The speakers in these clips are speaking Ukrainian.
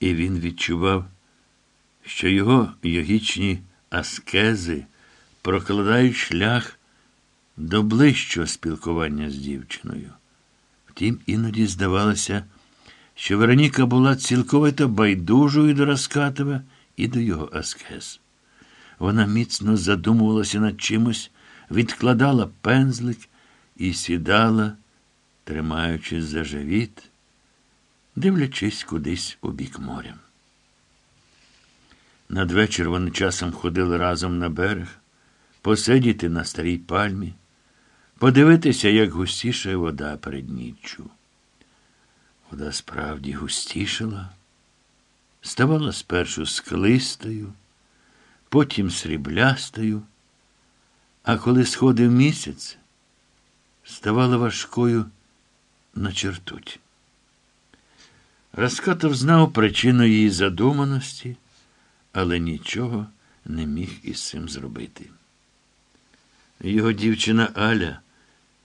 і він відчував, що його йогічні аскези прокладають шлях до ближчого спілкування з дівчиною. Втім, іноді здавалося, що Вероніка була цілковито байдужою до Раскатова і до його аскез. Вона міцно задумувалася над чимось, відкладала пензлик і сідала, тримаючись за живіт, дивлячись кудись у бік моря. Надвечір вони часом ходили разом на берег, посидіти на старій пальмі, подивитися, як густішає вода перед ніччю. Вода справді густішала, ставала спершу склистою, потім сріблястою, а коли сходив місяць, ставала важкою на чертуть. Раскатов знав причину її задуманості, але нічого не міг із цим зробити. Його дівчина Аля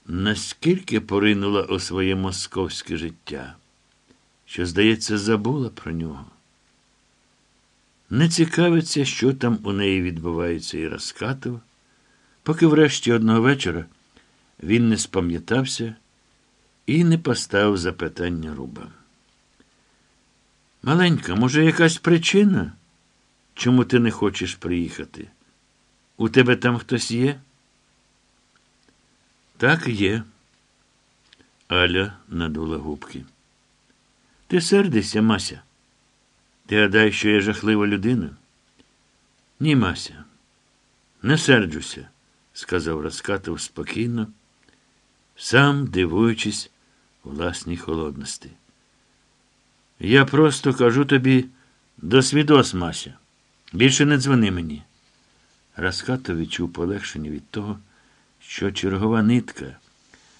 наскільки поринула у своє московське життя, що, здається, забула про нього. Не цікавиться, що там у неї відбувається і Раскатов, поки врешті одного вечора він не спам'ятався і не поставив запитання руба. Маленька, може, якась причина, чому ти не хочеш приїхати? У тебе там хтось є? Так є. Аля надула губки. Ти сердишся, Мася? Ти гадаєш, що я жахлива людина? Ні, Мася, не серджуся, сказав Раскатов спокійно, сам дивуючись власній холодності. Я просто кажу тобі до свідос, Мася. Більше не дзвони мені. Раскатов відчув полегшення від того, що чергова нитка,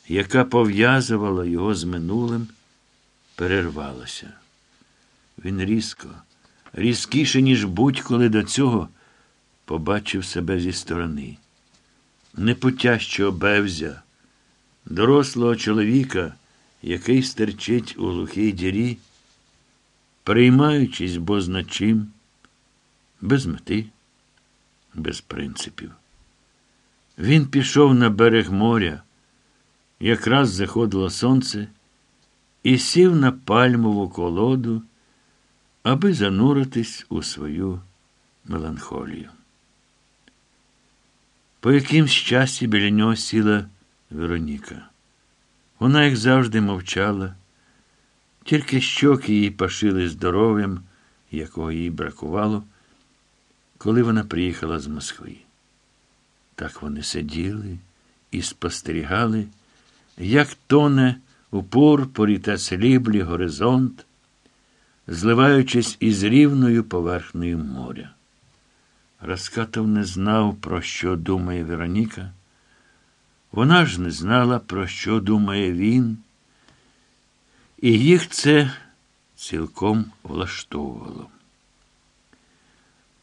яка пов'язувала його з минулим, перервалася. Він різко, різкіше, ніж будь-коли до цього, побачив себе зі сторони. Непутяще обевзя, дорослого чоловіка, який стерчить у глухій дірі, приймаючись бозначим, без мети, без принципів. Він пішов на берег моря, якраз заходило сонце, і сів на пальмову колоду, аби зануритись у свою меланхолію. По якимсь часі біля нього сіла Вероніка. Вона, як завжди, мовчала, тільки щоки її пашили здоров'ям, якого їй бракувало, коли вона приїхала з Москви. Так вони сиділи і спостерігали, як тоне у пурпурі та сліблі горизонт, зливаючись із рівною поверхнею моря. Раскатов не знав, про що думає Вероніка. Вона ж не знала, про що думає він, і їх це цілком влаштовувало.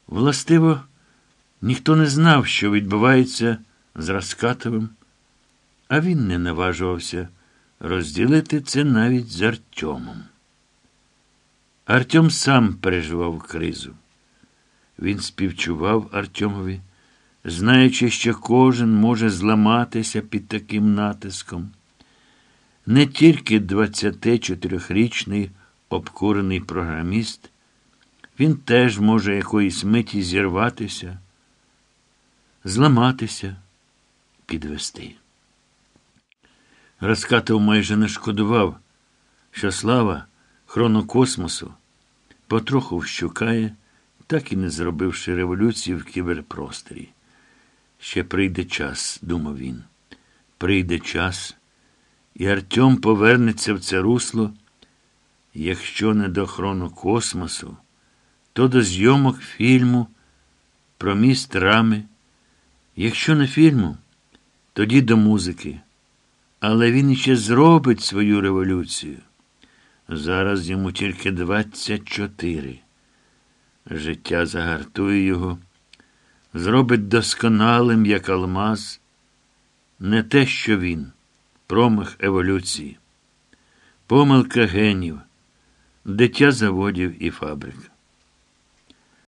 Властиво, ніхто не знав, що відбувається з Раскатовим, а він не наважувався розділити це навіть з Артемом. Артем сам переживав кризу. Він співчував Артемові, знаючи, що кожен може зламатися під таким натиском. Не тільки 24-річний обкурений програміст, він теж може якоїсь миті зірватися, зламатися, підвести. Раскатов майже не шкодував, що слава хронокосмосу потроху вщукає, так і не зробивши революції в кіберпросторі. Ще прийде час, думав він. Прийде час, і Артем повернеться в це русло, якщо не до хронокосмосу, то до зйомок фільму про міст рами. Якщо не фільму, тоді до музики. Але він ще зробить свою революцію. Зараз йому тільки 24. Життя загартує його, зробить досконалим, як алмаз, не те, що він, промах еволюції, помилка генів, дитя заводів і фабрик.